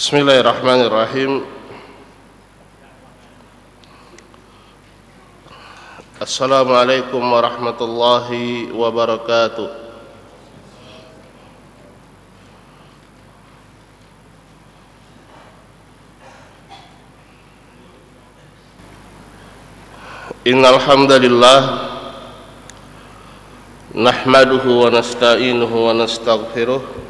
Bismillahirrahmanirrahim. Assalamualaikum warahmatullahi wabarakatuh. Innal hamdalillah nahmaduhu wa nasta'inuhu wa nastaghfiruh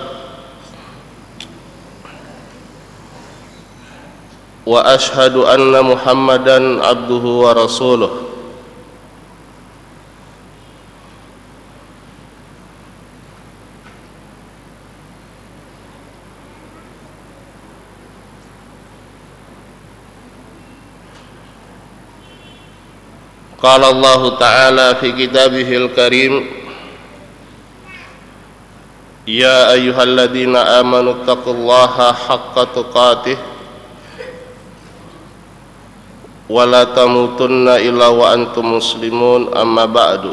وأشهد أن محمدا عبده ورسوله. قال الله تعالى في كتابه الكريم يا أيها الذين آمنوا اتقوا الله حق تقاته ولا تموتن إلا وأنتم مسلمون أما بعد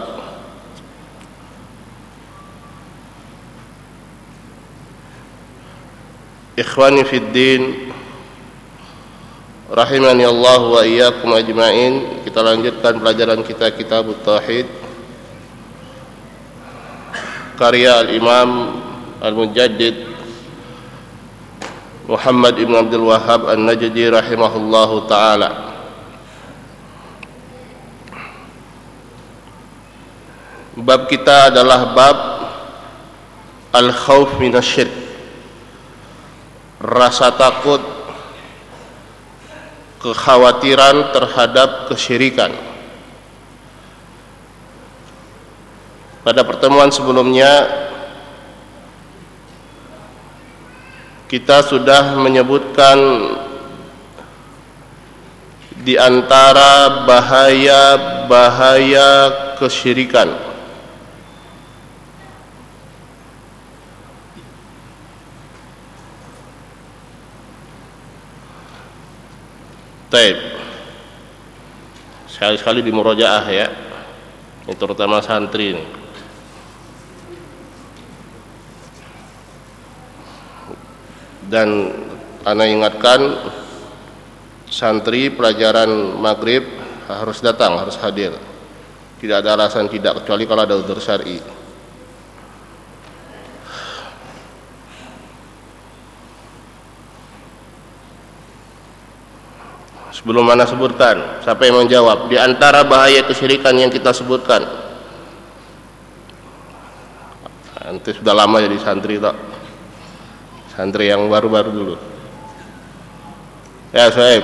Ikhwani fid din Rahimani Allah wa iyyakum ajmain Kita lanjutkan pelajaran kita Kitab Tauhid Karya Al-Imam Al-Mujaddid Muhammad Ibn Abdul Wahab An-Najdi rahimahullahu taala Bab kita adalah bab al-khauf minasyirk. Rasa takut kekhawatiran terhadap kesyirikan. Pada pertemuan sebelumnya kita sudah menyebutkan di antara bahaya-bahaya kesyirikan Taib. Sekali-sekali di murojaah ya. Ini terutama santri ini. Dan ana ingatkan santri pelajaran maghrib harus datang, harus hadir. Tidak ada alasan tidak kecuali kalau ada udur syar'i. Sebelum mana sebutkan, siapa yang menjawab? Di antara bahaya kesyirikan yang kita sebutkan. Nanti sudah lama jadi santri tak? Santri yang baru-baru dulu. Ya, Soeb.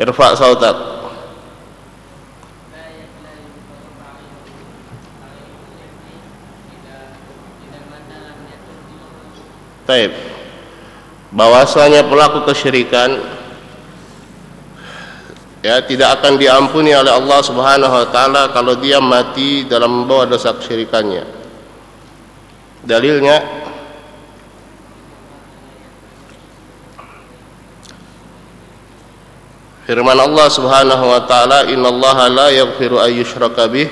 Irfa sautak. Taib. Bahwasanya pelaku kesyirikan ya tidak akan diampuni oleh Allah Subhanahu wa taala kalau dia mati dalam membawa dosa kesyirikannya. Dalilnya Firman Allah Subhanahu wa taala, "Innallaha la yaghfiru an yushraka bih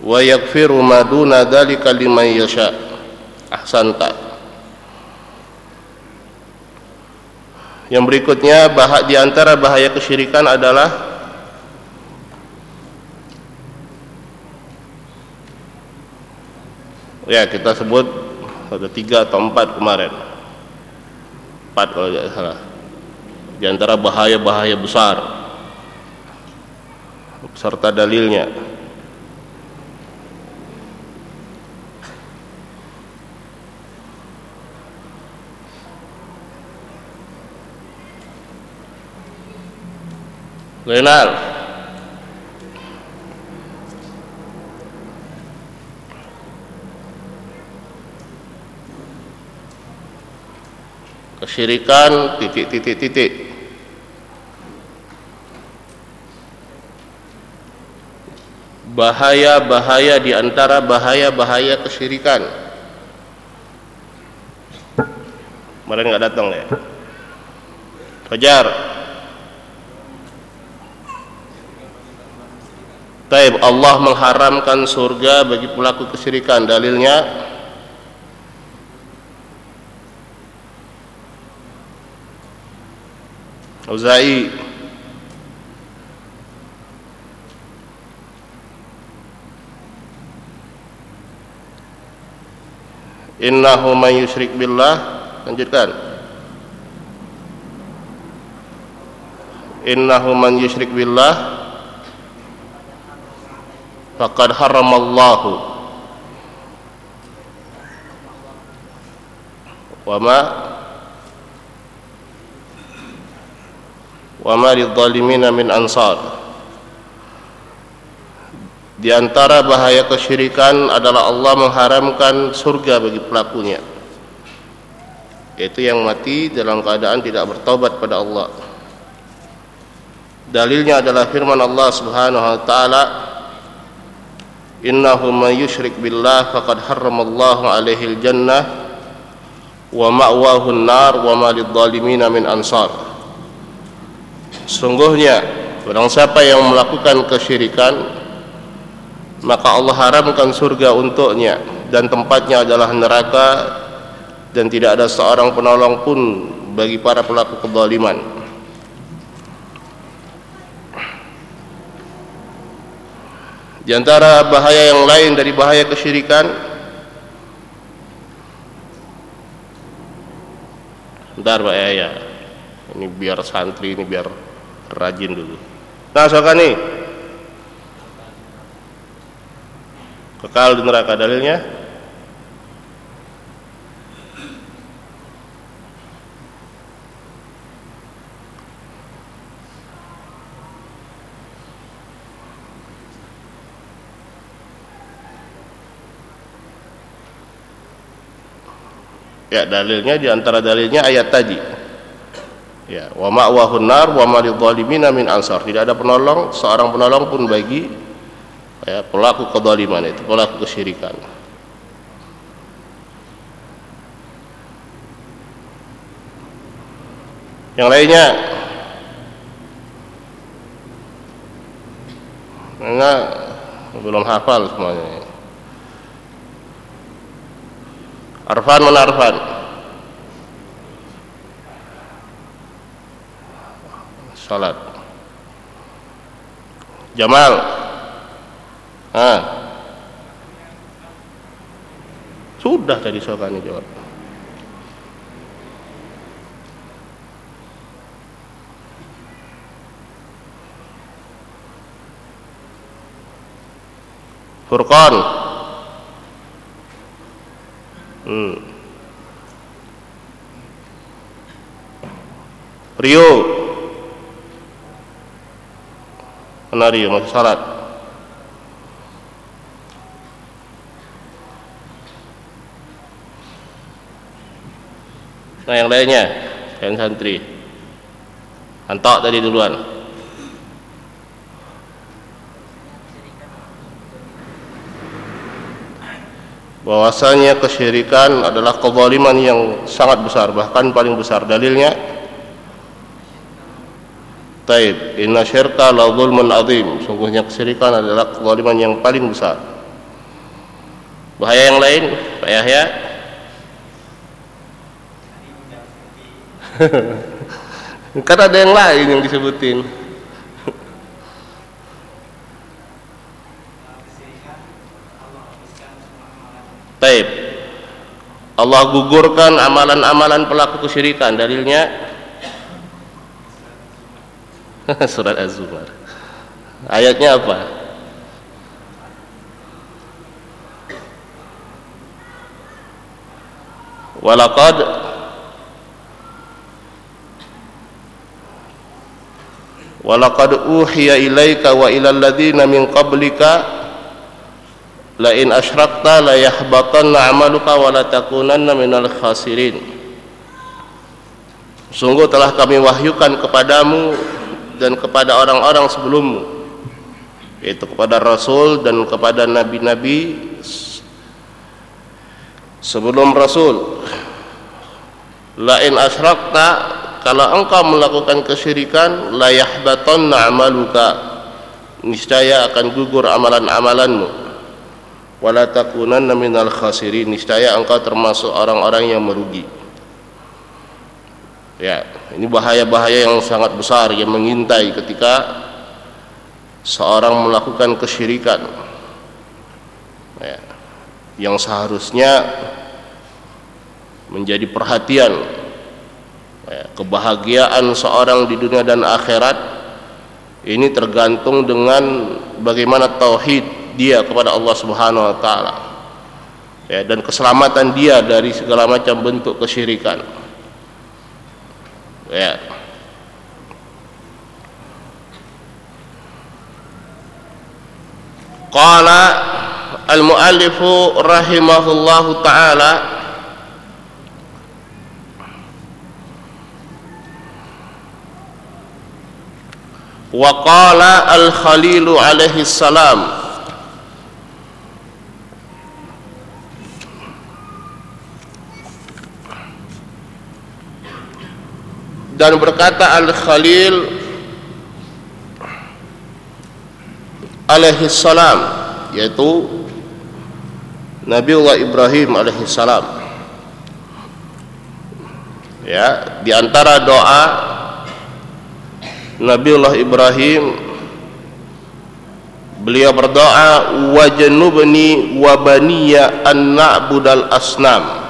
wa yaghfiru ma duna dzalika liman yasha." Ahsanta. Yang berikutnya bah di antara bahaya kesyirikan adalah ya kita sebut ada tiga atau empat kemarin. Empat kalau tidak salah. Di antara bahaya-bahaya besar. Serta dalilnya Zainal kesyirikan titik titik titik. Bahaya-bahaya di antara bahaya-bahaya kesyirikan. Kemarin nggak datang ya? Fajar Taib Allah mengharamkan surga bagi pelaku kesyirikan. Dalilnya Uzai Innahu man yusyrik billah. Lanjutkan. Innahu man yusyrik billah haramallahu. Wa ma wa ma lidzalimina min ansar. Di antara bahaya kesyirikan adalah Allah mengharamkan surga bagi pelakunya. Yaitu yang mati dalam keadaan tidak bertobat pada Allah. Dalilnya adalah firman Allah Subhanahu wa taala innahu man yushrik billah faqad harramallahu alaihi jannah wa ma'wahu an-nar wa ma lidh-dhalimin min ansar sungguhnya barang siapa yang melakukan kesyirikan maka Allah haramkan surga untuknya dan tempatnya adalah neraka dan tidak ada seorang penolong pun bagi para pelaku kezaliman. Di antara bahaya yang lain dari bahaya kesyirikan Bentar Pak ya, ya. Ini biar santri ini biar rajin dulu. Nah, soalnya nih kekal di neraka dalilnya Ya dalilnya di antara dalilnya ayat tadi. Ya, wa ma'wahun nar wa ma lidzalimina min ansar. Tidak ada penolong, seorang penolong pun bagi ya, pelaku kezaliman itu pelaku kesyirikan yang lainnya enggak belum hafal semuanya Arfan mana Arfan salat Jamal Ah. Sudah tadi Sokani jawab. Furqan. Hmm. Rio. Mana Rio masih salat? Nah yang lainnya yang santri Antok tadi duluan bahwasanya kesyirikan adalah kezaliman yang sangat besar bahkan paling besar dalilnya. Taib inna syirka la zulmun azim. Sungguhnya kesyirikan adalah kezaliman yang paling besar. Bahaya yang lain Pak Yahya? Kan ada yang lain yang disebutin Allah gugurkan amalan-amalan pelaku kesyirikan. Dalilnya surat Az-Zumar. Ayatnya apa? Walaqad Walaqad uhiya ilaika wa ilal ladzina min qablika la in asyrakta la yahbatanna 'amaluka wa la takunanna minal khasirin. sungguh telah kami wahyukan kepadamu dan kepada orang-orang sebelummu yaitu kepada rasul dan kepada nabi-nabi sebelum rasul lain asyrakta kalau engkau melakukan kesyirikan la yahbatanna amaluka niscaya akan gugur amalan-amalanmu wala takunanna minal khasirin. Niscaya engkau termasuk orang-orang yang merugi. Ya ini bahaya-bahaya yang sangat besar yang mengintai ketika seorang melakukan kesyirikan. Ya, yang seharusnya menjadi perhatian. Ya, kebahagiaan seorang di dunia dan akhirat ini tergantung dengan bagaimana tauhid dia kepada Allah Subhanahu wa taala. Ya, dan keselamatan dia dari segala macam bentuk kesyirikan. Ya. Qala al-muallif rahimahullahu taala wa qala al-khalil alaihi salam dan berkata al-khalil alaihi salam yaitu Nabiullah Ibrahim alaihi salam. Ya di antara doa Nabiullah Ibrahim beliau berdoa wajnubni wa baniya an na'budal asnam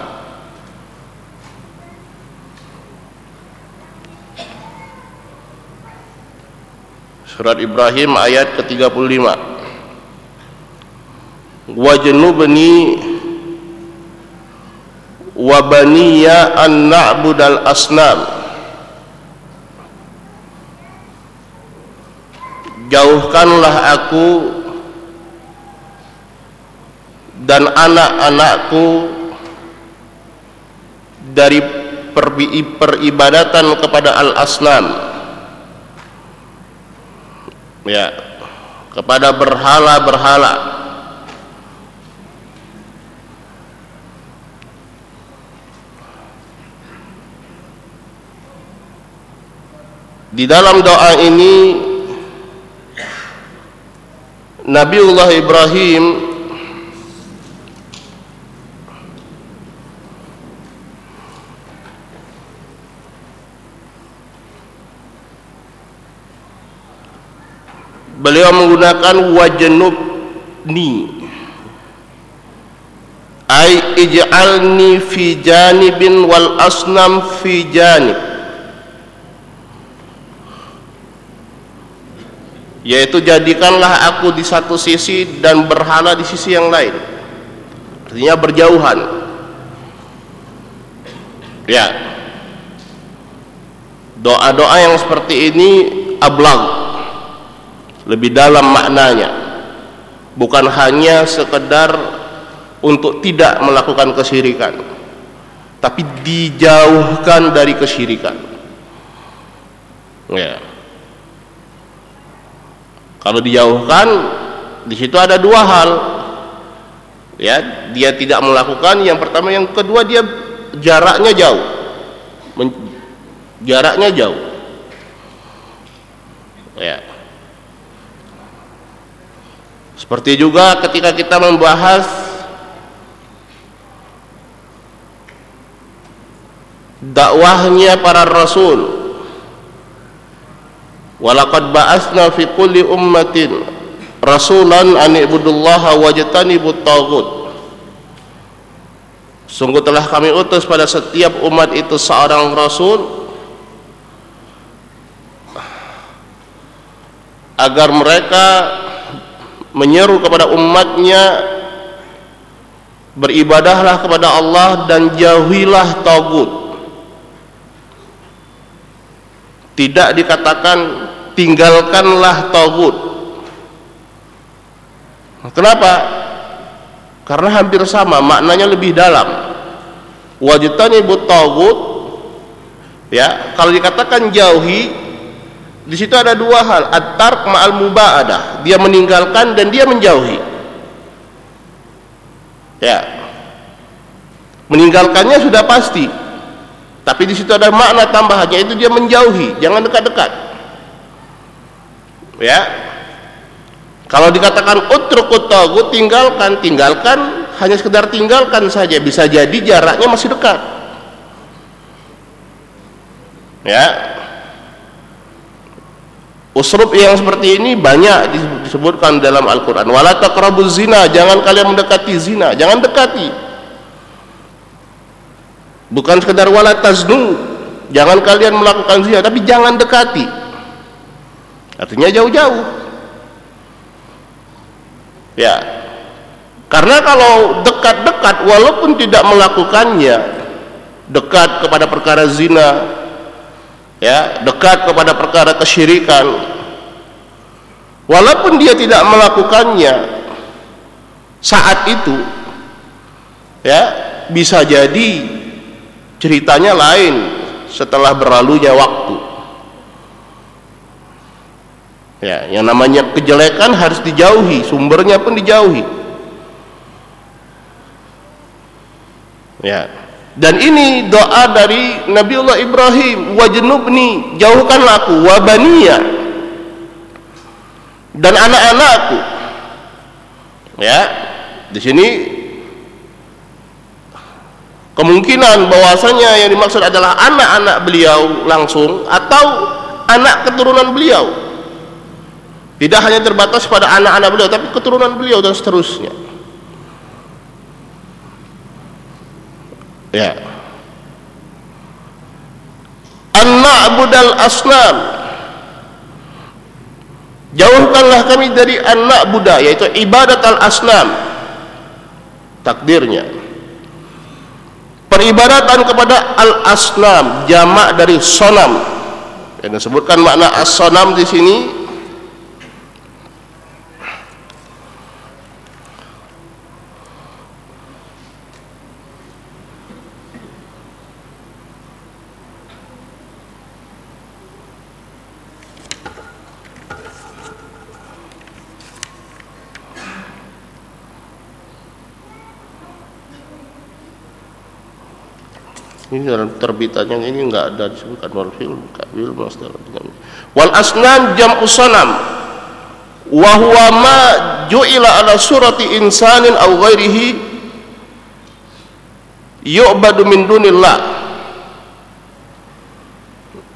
Surat Ibrahim ayat ke-35. Wajnubni wa baniya an na'budal asnam. Jauhkanlah aku dan anak-anakku dari peribadatan kepada al-asnam ya. Kepada berhala-berhala. Di dalam doa ini Nabiullah Ibrahim beliau menggunakan wajnubni ay ij'alni fi janibin wal asnam fi janib. Yaitu jadikanlah aku di satu sisi dan berhala di sisi yang lain. Artinya berjauhan. Ya. Doa-doa yang seperti ini ablag lebih dalam maknanya bukan hanya sekedar untuk tidak melakukan kesyirikan tapi dijauhkan dari kesyirikan ya kalau dijauhkan di situ ada dua hal. Ya, dia tidak melakukan yang pertama, yang kedua dia jaraknya jauh. Men jaraknya jauh. Ya. Seperti juga ketika kita membahas dakwahnya para rasul. Walaqad ba'atsna fi kulli ummatin rasulan an ibudullaha wajtanibut taghut. Sungguh telah kami utus pada setiap umat itu seorang rasul agar mereka menyeru kepada umatnya beribadahlah kepada Allah dan jauhilah tagut. Tidak dikatakan tinggalkanlah tauhid kenapa? Karena hampir sama maknanya lebih dalam. Wajitani but tauhid Ya, kalau dikatakan jauhi di situ ada dua hal, at-tark ma'al mubaadah. Dia meninggalkan dan dia menjauhi. Ya. Meninggalkannya sudah pasti. Tapi di situ ada makna tambahannya itu dia menjauhi, jangan dekat-dekat. Ya. Kalau dikatakan utrukut tagut tinggalkan, tinggalkan hanya sekedar tinggalkan saja bisa jadi jaraknya masih dekat ya usrub yang seperti ini banyak disebutkan dalam Al-Quran. Wala taqrabuz zina jangan kalian mendekati zina jangan dekati. Bukan sekedar wala taznu jangan kalian melakukan zina tapi jangan dekati. Artinya jauh-jauh. Ya. Karena kalau dekat-dekat walaupun tidak melakukannya, dekat kepada perkara zina, ya, dekat kepada perkara kesyirikan, walaupun dia tidak melakukannya saat itu, ya, bisa jadi ceritanya lain setelah berlalunya waktu. Ya, yang namanya kejelekan harus dijauhi, sumbernya pun dijauhi. Ya. Dan ini doa dari Nabiullah Ibrahim, wajnubni, jauhkanlah aku wa baniya dan anak-anakku. Ya. Di sini kemungkinan bahwasanya yang dimaksud adalah anak-anak beliau langsung atau anak keturunan beliau. Tidak hanya terbatas pada anak-anak beliau tapi keturunan beliau dan seterusnya. Ya. An-na'budal asnam. Jauhkanlah kami dari anak buddha yaitu ibadat al-asnam takdirnya. Peribadatan kepada al-asnam jamak dari sonam. Yang disebutkan makna as-sonam di sini ini dalam terbitannya ini enggak ada disebutkan wal film kabil masdar wal asnam jam'u sanam wa huwa ma ju'ila ala surati insanin aw ghairihi yu'badu min dunillah.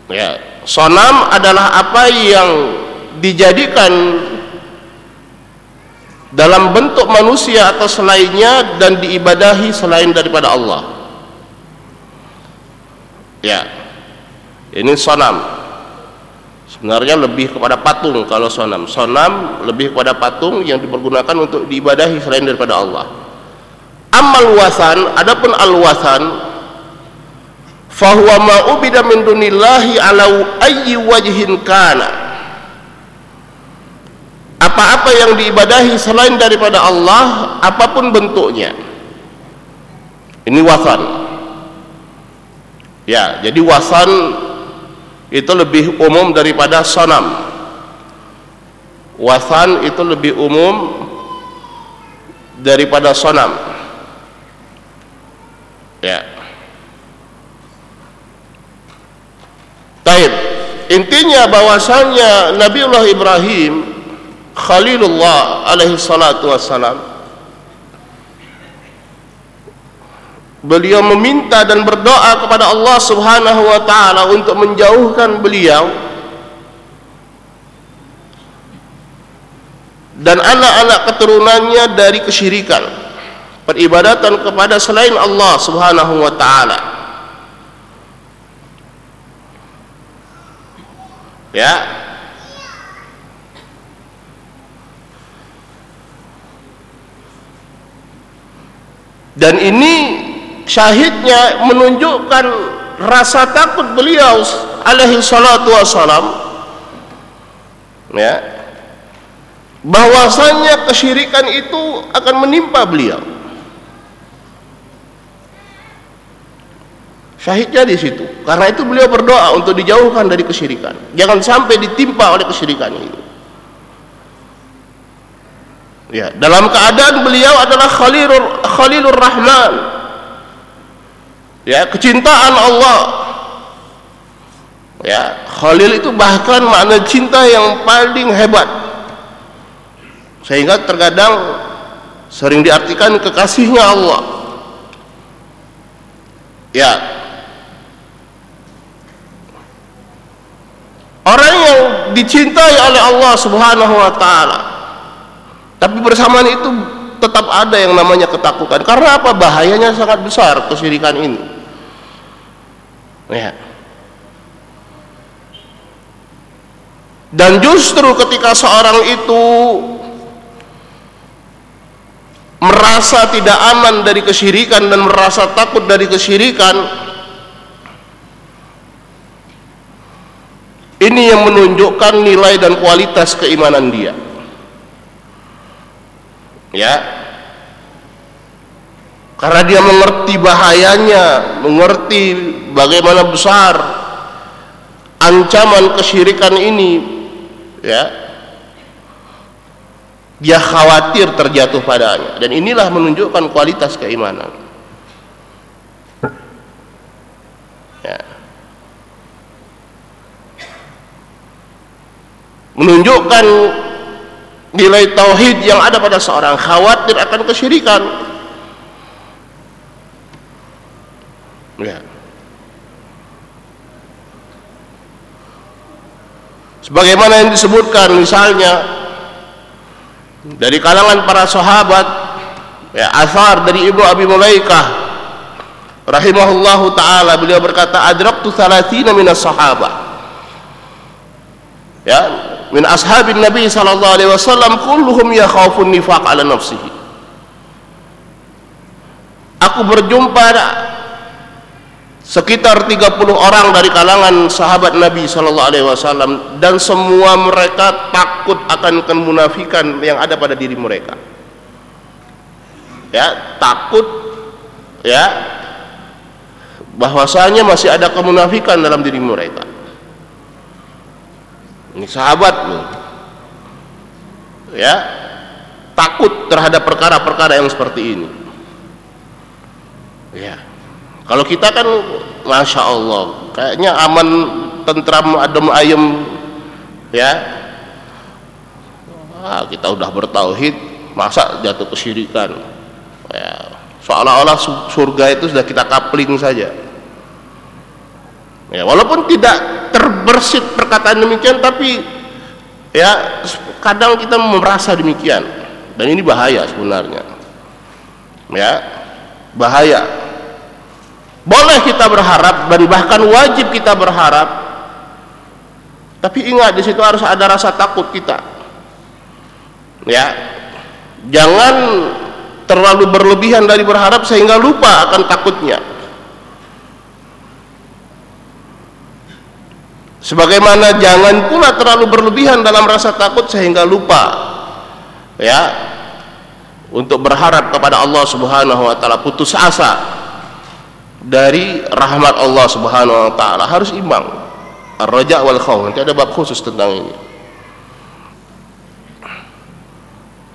Ya sonam adalah apa yang dijadikan dalam bentuk manusia atau selainnya dan diibadahi selain daripada Allah ya. Ini sonam. Sebenarnya lebih kepada patung kalau sonam. Sonam lebih kepada patung yang dipergunakan untuk diibadahi selain daripada Allah. Amal wasan adapun al wasan fahuwa ma min dunillahi ala ayyi wajhin kana. Apa-apa yang diibadahi selain daripada Allah apa pun bentuknya. Ini wasan Ya, jadi wasan itu lebih umum daripada sonam. Wasan itu lebih umum daripada sonam. Ya. Taib. Intinya bahwasanya Nabiullah Ibrahim Khalilullah alaihi salatu wassalam beliau meminta dan berdoa kepada Allah Subhanahu wa taala untuk menjauhkan beliau dan anak-anak keturunannya dari kesyirikan peribadatan kepada selain Allah Subhanahu wa taala. Ya. Dan ini syahidnya menunjukkan rasa takut beliau alaihi salatu wassalam ya bahwasanya kesyirikan itu akan menimpa beliau. Syahidnya di situ. Karena itu beliau berdoa untuk dijauhkan dari kesyirikan. Jangan sampai ditimpa oleh kesyirikan ini ya dalam keadaan beliau adalah khalilur khalilur rahman ya kecintaan Allah. Ya khalil itu bahkan makna cinta yang paling hebat. Sehingga terkadang sering diartikan kekasihnya Allah. Ya. Orang yang dicintai oleh Allah subhanahu wa ta'ala. Tapi bersamaan itu tetap ada yang namanya ketakutan. Karena apa? Bahayanya sangat besar kesyirikan ini ya. Dan justru ketika seorang itu merasa tidak aman dari kesyirikan dan merasa takut dari kesyirikan ini yang menunjukkan nilai dan kualitas keimanan dia. Ya karena dia mengerti bahayanya mengerti bagaimana besar ancaman kesyirikan ini ya. Dia khawatir terjatuh padanya. Dan inilah menunjukkan kualitas keimanan. Ya. menunjukkan nilai tauhid yang ada pada seorang khawatir akan kesyirikan ya. sebagaimana yang disebutkan misalnya dari kalangan para sahabat ya asar dari Ibu Abi Mulaikah rahimahullahu taala beliau berkata adraktu 30 minas sahabat ya min ashabin nabi sallallahu alaihi wasallam kulluhum yakhafun nifaq ala nafsihi aku berjumpa sekitar 30 orang dari kalangan sahabat Nabi sallallahu alaihi wasallam dan semua mereka takut akan kemunafikan yang ada pada diri mereka. Ya, takut ya bahwasanya masih ada kemunafikan dalam diri mereka. Ini sahabat. Ya, takut terhadap perkara-perkara yang seperti ini. Ya kalau kita kan Masya Allah Kayaknya aman Tentram adem ayem Ya. Ah, Kita udah bertauhid Masa jatuh kesyirikan ya, Seolah-olah surga itu sudah kita kapling saja. Ya, Walaupun tidak terbersit perkataan demikian Tapi ya kadang kita merasa demikian. Dan ini bahaya sebenarnya. Ya Bahaya boleh kita berharap dan bahkan wajib kita berharap. Tapi ingat di situ harus ada rasa takut kita. Ya. Jangan terlalu berlebihan dari berharap sehingga lupa akan takutnya. Sebagaimana jangan pula terlalu berlebihan dalam rasa takut sehingga lupa ya untuk berharap kepada Allah Subhanahu wa taala putus asa dari rahmat Allah Subhanahu wa taala. Harus imbang. Ar-raja wal khauf. Nanti ada bab khusus tentang ini.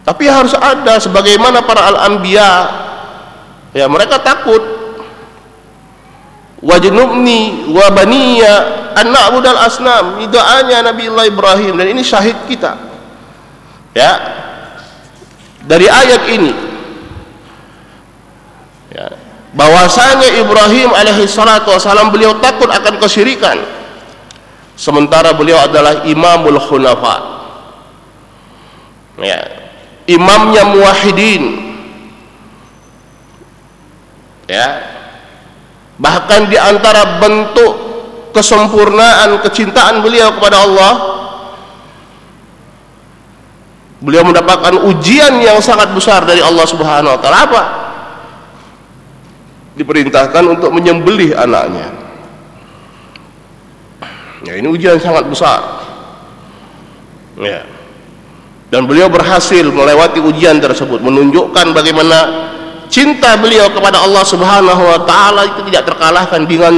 Tapi harus ada sebagaimana para al-anbiya. Ya mereka takut. Wajnubni wa baniya an na'budal asnam doanya Nabi Allah Ibrahim. Dan ini syahid kita. Ya. Dari ayat ini. Ya bahwasanya Ibrahim alaihi salatu wasalam beliau takut akan kesyirikan. Sementara beliau adalah imamul khunafa. Ya. Imamnya muwahhidin. Ya. Bahkan di antara bentuk kesempurnaan kecintaan beliau kepada Allah beliau mendapatkan ujian yang sangat besar dari Allah Subhanahu wa taala. Apa diperintahkan untuk menyembelih anaknya. Ya ini ujian sangat besar. Ya. Dan beliau berhasil melewati ujian tersebut menunjukkan bagaimana cinta beliau kepada Allah Subhanahu wa taala itu tidak terkalahkan dengan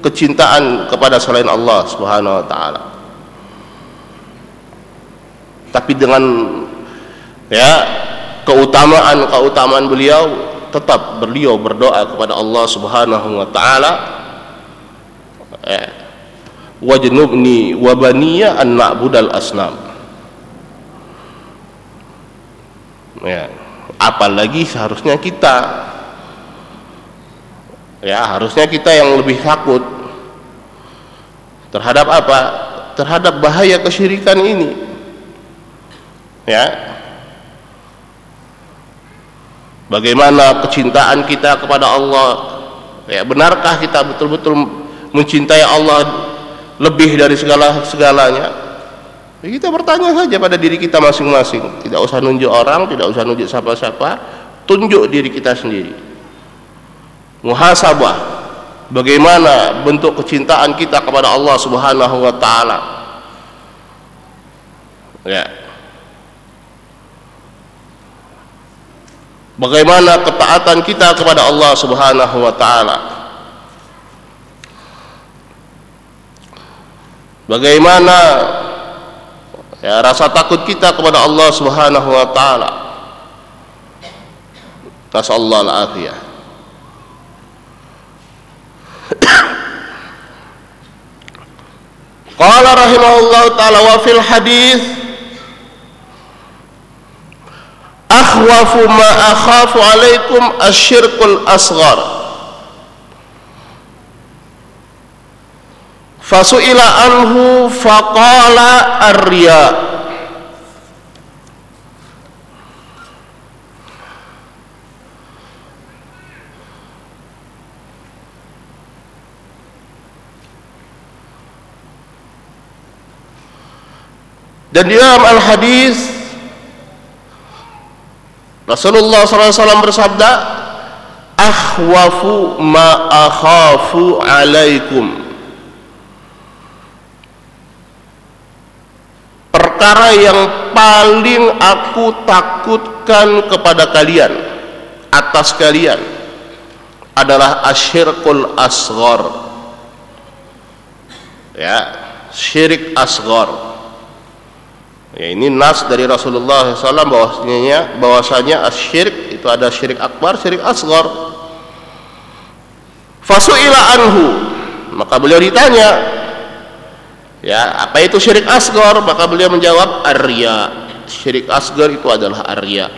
kecintaan kepada selain Allah Subhanahu wa taala. Tapi dengan ya keutamaan-keutamaan beliau tetap beliau berdoa kepada Allah Subhanahu wa taala. Ya, wajnubni wa baniya an na'budal asnam. Ya apalagi seharusnya kita. Ya harusnya kita yang lebih takut terhadap apa? Terhadap bahaya kesyirikan ini. Ya bagaimana kecintaan kita kepada Allah ya benarkah kita betul-betul mencintai Allah lebih dari segala segalanya Ya, kita bertanya saja pada diri kita masing-masing. Tidak usah nunjuk orang, tidak usah nunjuk siapa-siapa, tunjuk diri kita sendiri. Muhasabah. Bagaimana bentuk kecintaan kita kepada Allah Subhanahu wa taala? Ya. Bagaimana ketaatan kita kepada Allah Subhanahu wa taala? Bagaimana ya rasa takut kita kepada Allah Subhanahu wa taala nasallahu al-afiyah Qala taala wa fil hadis akhwafu ma akhafu alaikum asyirkul asghar. Fasuila anhu faqala arya dan di dalam al-hadis Rasulullah SAW bersabda akhwafu ma akhafu alaikum. Perkara yang paling aku takutkan kepada kalian atas kalian adalah asyirkul asghar. Ya syirik asghar ya ini nas dari Rasulullah SAW bahwasanya bahwasanya asyirik itu ada syirik akbar syirik asghar fasuila anhu maka beliau ditanya Ya, apa itu syirik asgar? Maka beliau menjawab arya. Syirik asgar itu adalah arya.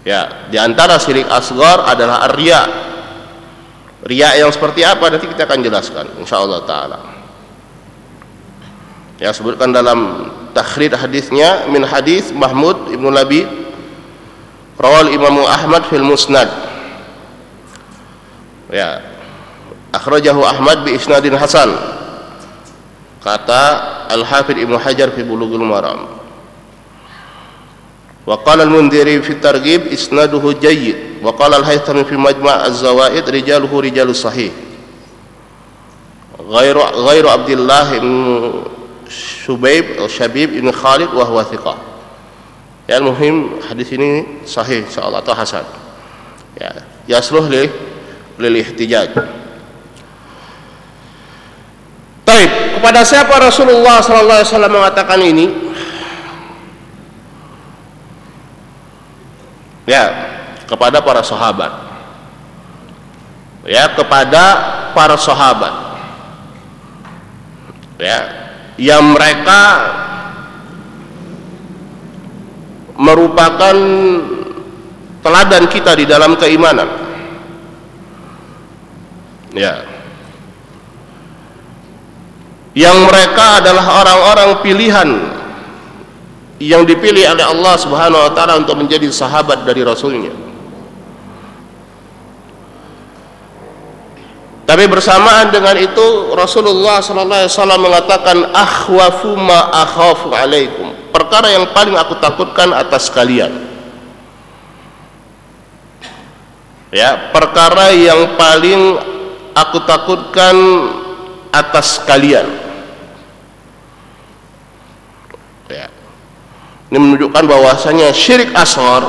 Ya, di antara syirik asgar adalah arya. Ria yang seperti apa nanti kita akan jelaskan insyaallah taala. Ya sebutkan dalam takhrid hadisnya min hadis Mahmud Ibnu Labi rawal Imam Ahmad fil Musnad. Ya, akhrajahu Ahmad bi isnadin hasan. Kata Al-Hafidh Ibnu Hajar fi Bulughul Maram. Wa qala al-Mundhiri fi Targhib isnaduhu jayyid. Wa qala al-Haythami fi Majma' az-Zawaid rijaluhu rijalus sahih. Ghairu ghairu Abdullah bin Shubaib Shabib bin Khalid wa huwa thiqah ya muhim hadis ini sahih insyaallah atau hasan ya yasluh li lil ihtijaj Baik, kepada siapa Rasulullah sallallahu alaihi wasallam mengatakan ini? Ya, kepada para sahabat. Ya, kepada para sahabat. Ya, yang mereka merupakan teladan kita di dalam keimanan. Ya yang mereka adalah orang-orang pilihan yang dipilih oleh Allah Subhanahu wa taala untuk menjadi sahabat dari rasulnya tapi bersamaan dengan itu Rasulullah sallallahu alaihi wasallam mengatakan akhwafu ma akhafu alaikum. Perkara yang paling aku takutkan atas kalian. Ya perkara yang paling aku takutkan atas kalian. Ini menunjukkan bahwasanya syirik asghar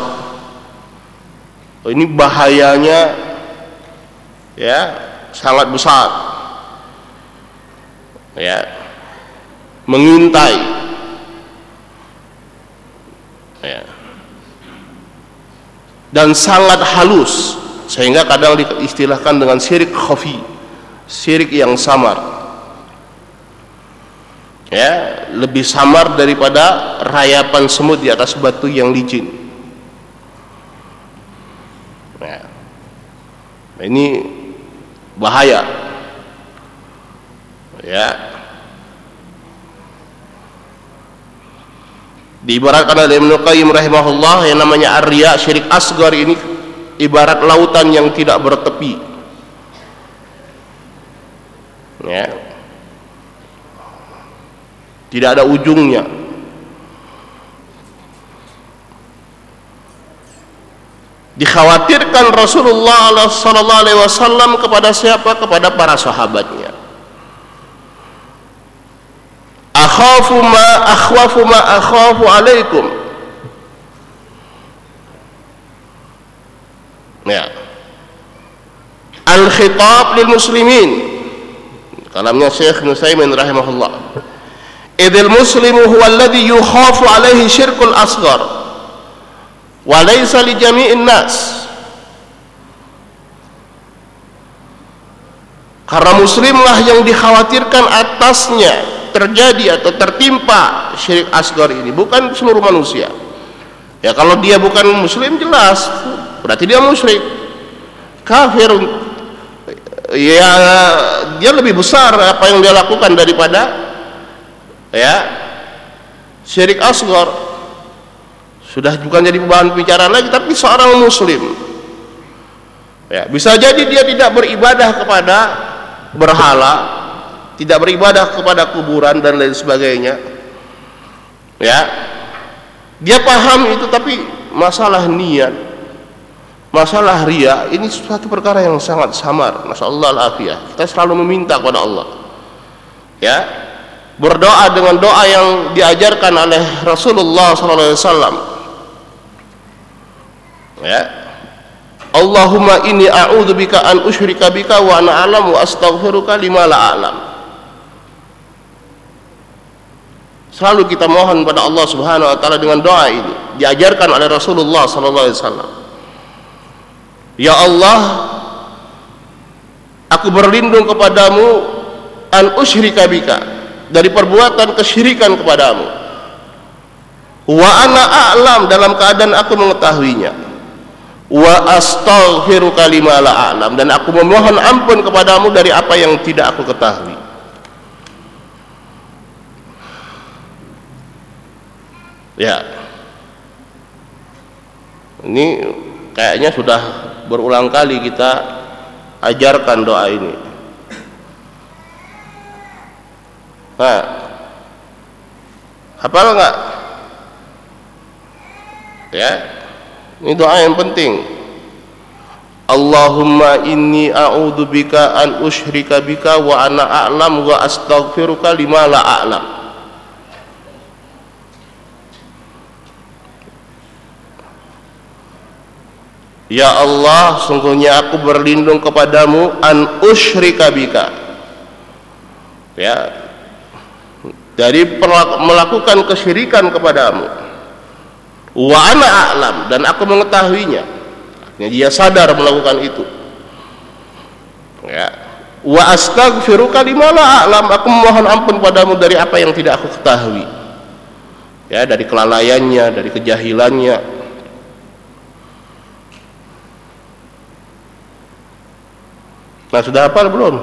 ini bahayanya ya sangat besar. Ya. Mengintai. Ya. Dan sangat halus sehingga kadang diistilahkan dengan syirik khafi syirik yang samar. Ya lebih samar daripada rayapan semut di atas batu yang licin. Ya. ini bahaya. Ya. Diibaratkan oleh Ibnu Qayyim rahimahullah yang namanya arya syirik asgar ini ibarat lautan yang tidak bertepi. Ya. Tidak ada ujungnya dikhawatirkan Rasulullah sallallahu alaihi wasallam kepada siapa? Kepada para sahabatnya. Akhafu ma akhwafu ma akhafu alaikum. Ya. Al khitab lil muslimin. Kalamnya Syekh Nusaimin rahimahullah. Idil muslimu huwa alladhi yukhafu alaihi syirkul asghar wa laysa li jami'in nas. Karena muslimlah yang dikhawatirkan atasnya terjadi atau tertimpa syirik asgar ini bukan seluruh manusia. Ya kalau dia bukan muslim jelas. Berarti dia musyrik. Kafir. Ya dia lebih besar apa yang dia lakukan daripada ya syirik asgar sudah bukan jadi bahan pembicaraan lagi tapi seorang muslim. Ya bisa jadi dia tidak beribadah kepada berhala tidak beribadah kepada kuburan dan lain sebagainya. Ya dia paham itu tapi masalah niat masalah ria ini suatu perkara yang sangat samar. Masyaallah al-afiyah. Kita selalu meminta kepada Allah. Ya berdoa dengan doa yang diajarkan oleh Rasulullah SAW ya. Allahumma inni a'udzubika an usyrika bika wa ana a'lam wa astaghfiruka lima la a'lam. Selalu kita mohon pada Allah Subhanahu wa taala dengan doa ini diajarkan oleh Rasulullah sallallahu alaihi wasallam. Ya Allah Aku berlindung kepadamu An usyrika bika Dari perbuatan kesyirikan kepadamu. Wa ana a'lam Dalam keadaan aku mengetahuinya Wa astaghfiruka lima la a'lam. Dan aku memohon ampun kepadamu Dari apa yang tidak aku ketahui. Ya. Ini kayaknya sudah berulang kali kita ajarkan doa ini. Nah hafal enggak ya ini doa yang penting Allahumma inni a'udzubika an usyrika bika wa ana a'lam wa astaghfiruka lima la a'lam Ya Allah, sungguhnya aku berlindung kepadamu an usyrika bika. Ya. Dari melakukan kesyirikan kepadamu. Wa ana a'lam dan aku mengetahuinya. Artinya dia sadar melakukan itu. Ya. Wa astaghfiruka lima la a'lam. Aku memohon ampun padamu dari apa yang tidak aku ketahui. Ya, dari kelalaiannya, dari kejahilannya, Nah sudah hafal belum?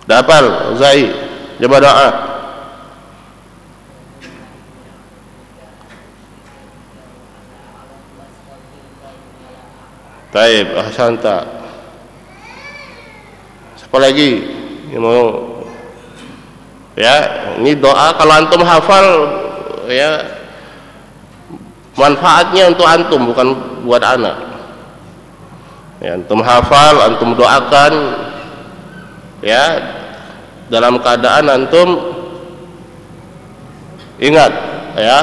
Sudah hafal Zai Coba Taib Ahsanta Siapa lagi yang mau? Ya Ini doa kalau antum hafal Ya. Manfaatnya untuk antum bukan buat anak. Ya, antum hafal antum doakan ya. Dalam keadaan antum ingat ya.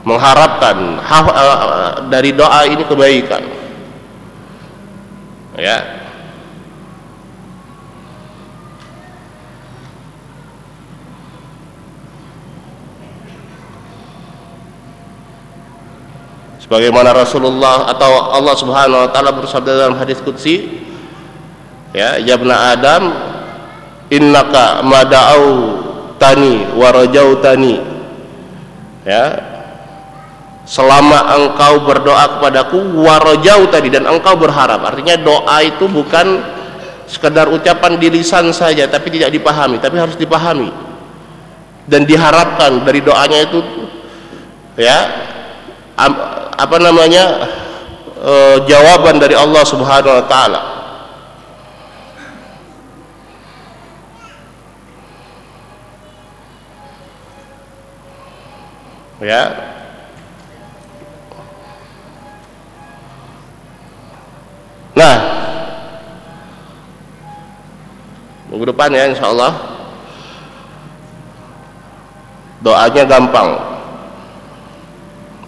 Mengharapkan eh, dari doa ini kebaikan ya. Sebagaimana Rasulullah atau Allah Subhanahu wa taala bersabda dalam hadis qudsi ya ya Adam innaka mada'au tani wa rajautani. Ya selama engkau berdoa kepadaku warajau tadi dan engkau berharap. Artinya doa itu bukan sekedar ucapan di lisan saja tapi tidak dipahami tapi harus dipahami. Dan diharapkan dari doanya itu ya apa namanya e, jawaban dari Allah Subhanahu wa taala. Ya Nah, minggu depan ya insya Allah doanya gampang.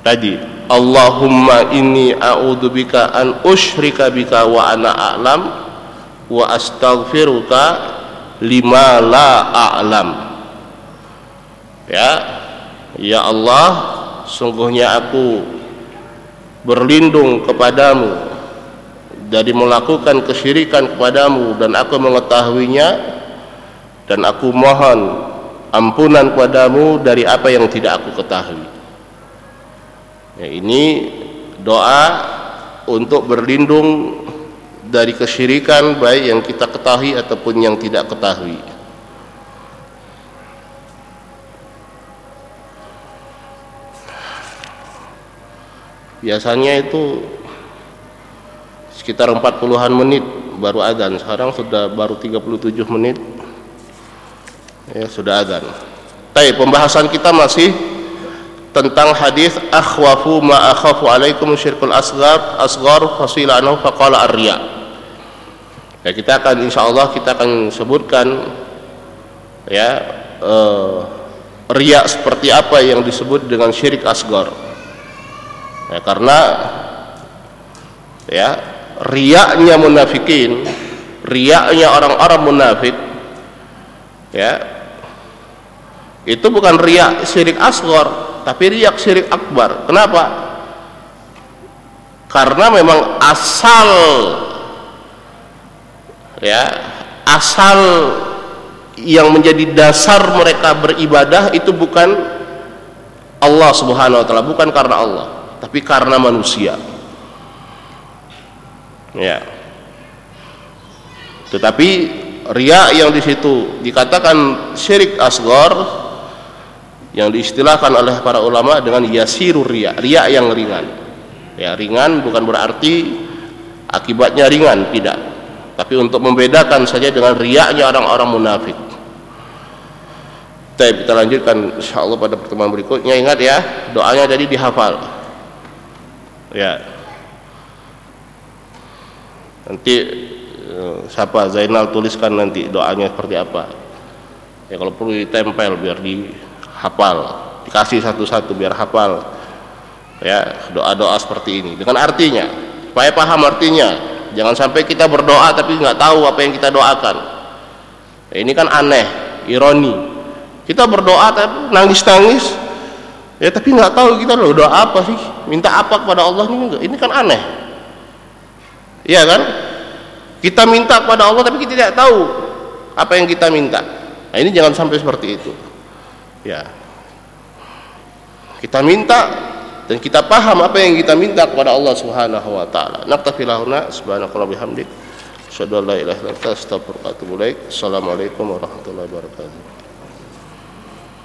Tadi Allahumma inni a'udzubika an usyrika bika wa ana a'lam wa astaghfiruka lima la a'lam. Ya, ya Allah, sungguhnya aku berlindung kepadamu dari melakukan kesyirikan kepadamu dan aku mengetahuinya dan aku mohon ampunan kepadamu dari apa yang tidak aku ketahui. Ya, ini doa untuk berlindung dari kesyirikan baik yang kita ketahui ataupun yang tidak ketahui. Biasanya itu sekitar 40-an menit baru adzan. Sekarang sudah baru 37 menit. Ya sudah adzan. Tapi pembahasan kita masih tentang hadis akhwafu ma akhafu alaikum syirkul asghar asghar fasila anhu faqala ar-riya. Ya kita akan insyaallah kita akan sebutkan ya uh, riya seperti apa yang disebut dengan syirik asghar. Ya karena ya riaknya munafikin riaknya orang-orang munafik ya itu bukan riak syirik asgor tapi riak syirik akbar. Kenapa? Karena memang asal ya asal yang menjadi dasar mereka beribadah itu bukan Allah subhanahu wa ta'ala bukan karena Allah tapi karena manusia ya. Tetapi ria yang di situ dikatakan syirik asgor yang diistilahkan oleh para ulama dengan yasirur ria ria yang ringan. Ya ringan bukan berarti akibatnya ringan tidak. Tapi untuk membedakan saja dengan riaknya orang-orang munafik. Tapi kita lanjutkan insyaallah pada pertemuan berikutnya. Ingat ya doanya jadi dihafal. Ya nanti eh, siapa Zainal tuliskan nanti doanya seperti apa. Ya kalau perlu ditempel biar dihafal. Dikasih satu-satu biar hafal. Ya doa-doa seperti ini. Dengan artinya. Supaya paham artinya. Jangan sampai kita berdoa tapi nggak tahu apa yang kita doakan. Ya, ini kan aneh ironi. Kita berdoa tapi nangis-nangis. Ya tapi nggak tahu kita loh doa apa sih? Minta apa kepada Allah ini ini kan aneh Iya kan? Kita minta kepada Allah tapi kita tidak tahu apa yang kita minta. Nah, ini jangan sampai seperti itu. Ya. Kita minta dan kita paham apa yang kita minta kepada Allah Subhanahu wa taala. Naktafi lahuna subhanallahi bihamdik. Asyhadu an la ilaha illa anta astaghfiruka wa atubu ilaik. Assalamualaikum warahmatullahi wabarakatuh.